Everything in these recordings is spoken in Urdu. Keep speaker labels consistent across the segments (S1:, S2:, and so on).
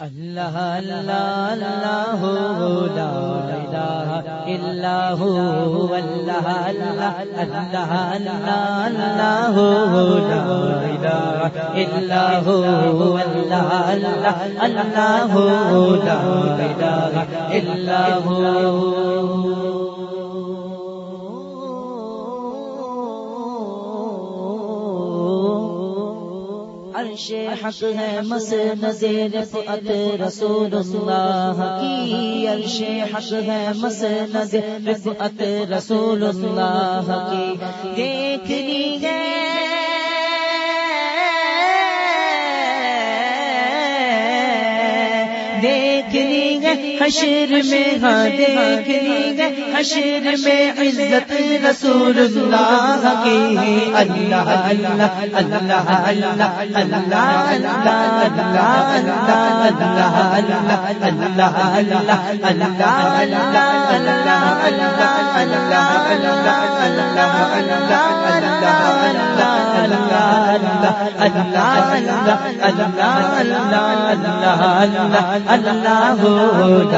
S1: اللہ اللہ اللہ لا الہ الا هو اللہ اللہ اللہ اللہ اللہ لا الہ الا هو اللہ اللہ اللہ لا الہ الا هو عرش ہے مس نظیر فت رسول اللہ کی عرش حق ہے مس نظیر فت رسول اللہ کی۔ دیکھنی ہے حشر میں ہاں دیکھ لی گئے حشر میں عزت رسول اللہ کی اللہ اللہ اللہ اللہ اللہ اللہ اللہ اللہ اللہ اللہ اللہ اللہ اللہ اللہ اللہ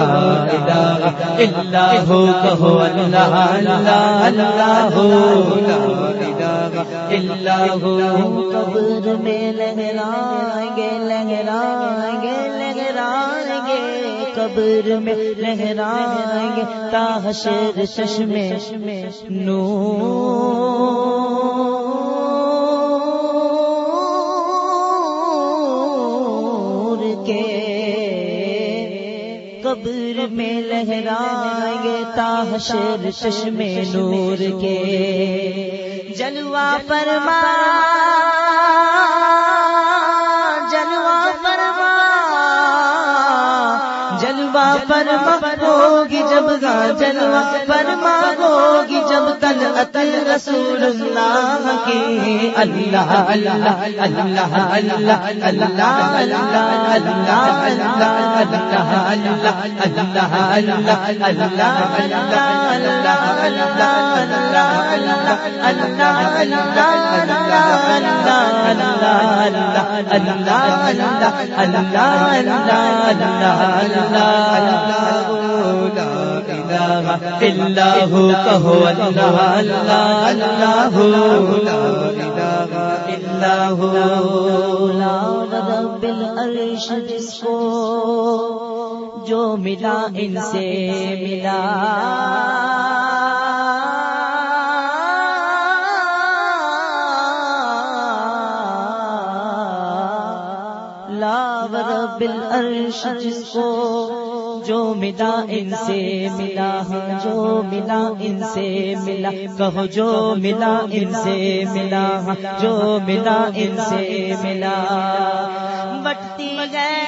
S1: ہو کہو اللہ اللہ اللہ اللہ قبر میں لہرائیں گے لہرائیں گے لہرائیں گے قبر میں لہرائیں گے تاحشر چشمے نور قبر میں لہرائیں گے تاحشر چشمے نور کے جلوہ فرما فرما ہوگی جب گا جلوہ فرما ہوگی جب تل اتل رسول اللہ کی اللہ اللہ اللہ اللہ اللہ اللہ اللہ اللہ اللہ اللہ اللہ اللہ اللہ کہو اللہ اللہ اللہ اللہ رب العرش جس کو جو ملا ان سے ملا لا رب العرش جس کو جو ملا ان سے ملا ہاں، جو ملا ان سے ملا، کہو جو ملا ان سے ملا ہاں، جو ملا ان سے ملا۔ بٹتی گئے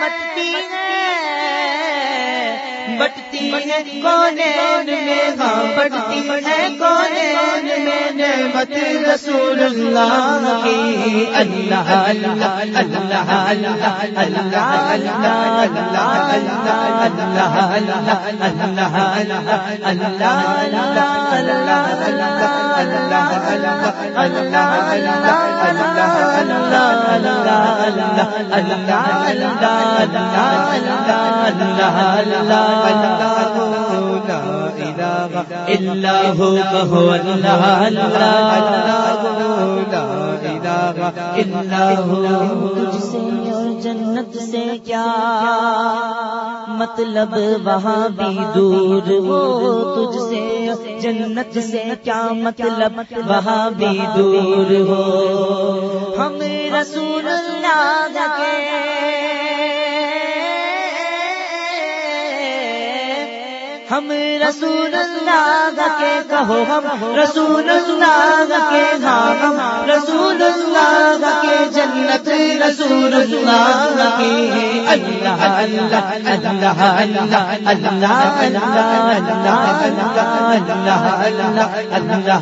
S1: بٹتی بٹتی ہے کونے میں ہاں بٹتی ہے کونے میں نعمت رسول اللہ کی اللہ اللہ اللہ اللہ اللہ اللہ اللہ اللہ کہو اللہ اللہ تجھ سے اور جنت سے کیا مطلب وہاں بھی دور ہو تجھ سے جنت سے کیا مطلب وہاں بھی دور ہو؟ ہم رسول اللہ کے ہم رسول اللہ کے کہو ہم رسول اللہ کے ہم رسول اللہ کے جنت رسول اللہ کے اللہ اللہ اللہ اللہ اللہ اللہ اللہ اللہ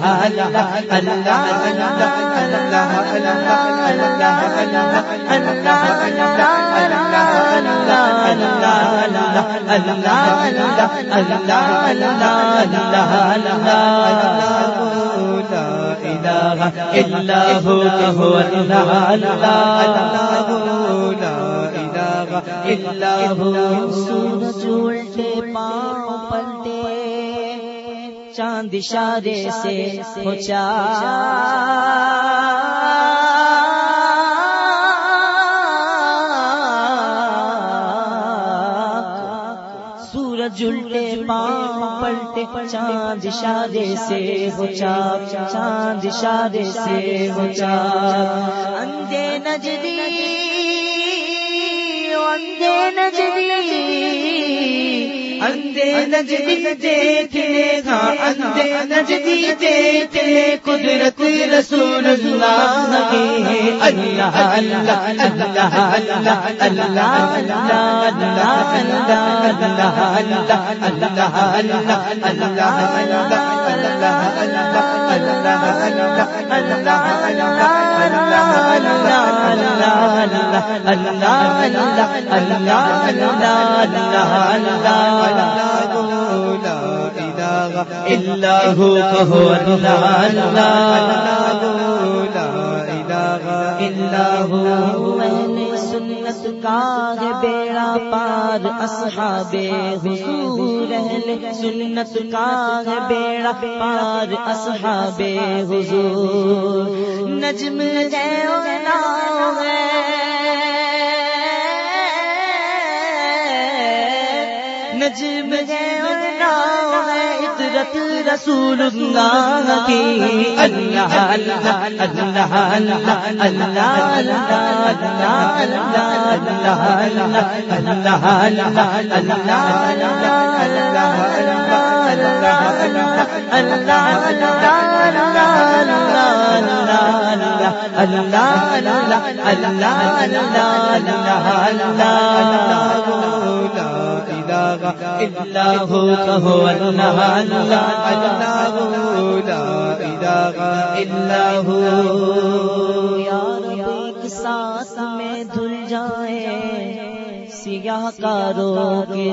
S1: اللہ اللہ سورج الٹے پاؤں پلٹے چاند اشارے سے پہنچا سورج پاؤں پلٹے، چاند شادی سے ہو چاپ، چاند شادی سے ہو چاپ۔ اندے نجدی اندے نجدی۔ اندے نجدی دیکھنے گا اندے نجدی دیکھنے قدرت رسول اللہ اللہ اللہ اللہ اللہ اللہ اللہ اللہ اللہ اللہ اللہ اللہ اللہ سنت کا ہے بیڑا پار، اصحاب حضور اہل سنت کا ہے بیڑا پار، اصحاب حضور۔ نجم نجم ہے عطرت رسول اللہ کی اللہ اللہ اللہ اللہ اللہ اللہ اللہ کہو اللہ اللہ اللہ اللہ یار ایک ساتھ میں دھل جائے، سیاہ کاروں کے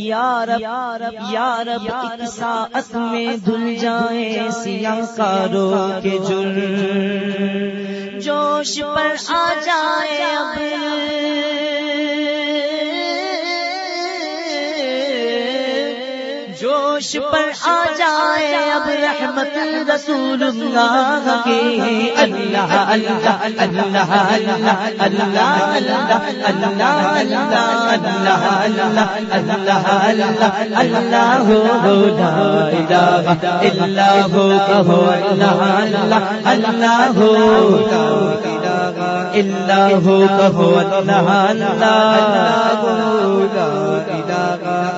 S1: یار یار یار ایک ساتھ میں دھل جائے، سیاہ کاروں کے جرم جوش پر آ جائے اب۔ جوش پر آ جائے اب رحمت رسول اللہ کے اللہ اللہ اللہ اللہ اللہ اللہ اللہ اللہ اللہ اللہ اللہ اللہ ہو لا الہ ہو اللہ اللہ اللہ ہو اللہ کہو اللہ اللہ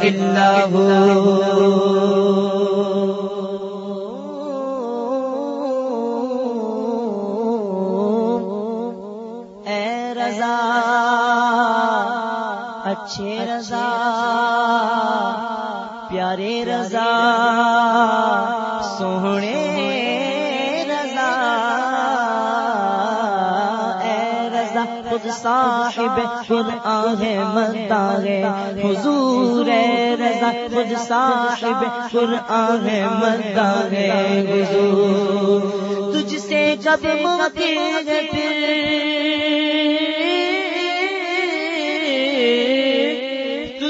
S1: اللہ اے رضا اچھے رضا پیارے رضا سوہنے خود صاحب خود آگے متا ہے حضور رضا خود صاحب خود آگے متا ہے حضور، تجھ سے جب ممکن پھر۔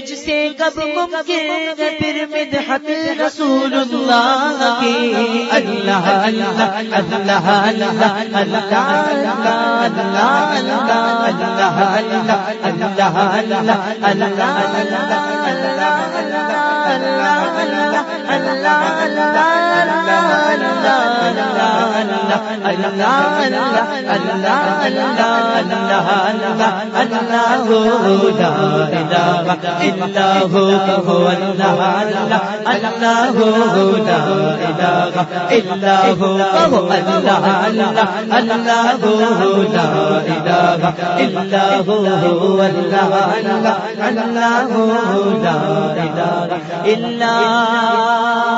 S1: تجھ سے کب ممکن پھر مدحت رسول اللہ کی اللہ اللہ اللہ اللہ اللہ اللہ اللہ اللہ اللہ اللہ اللہ اللہ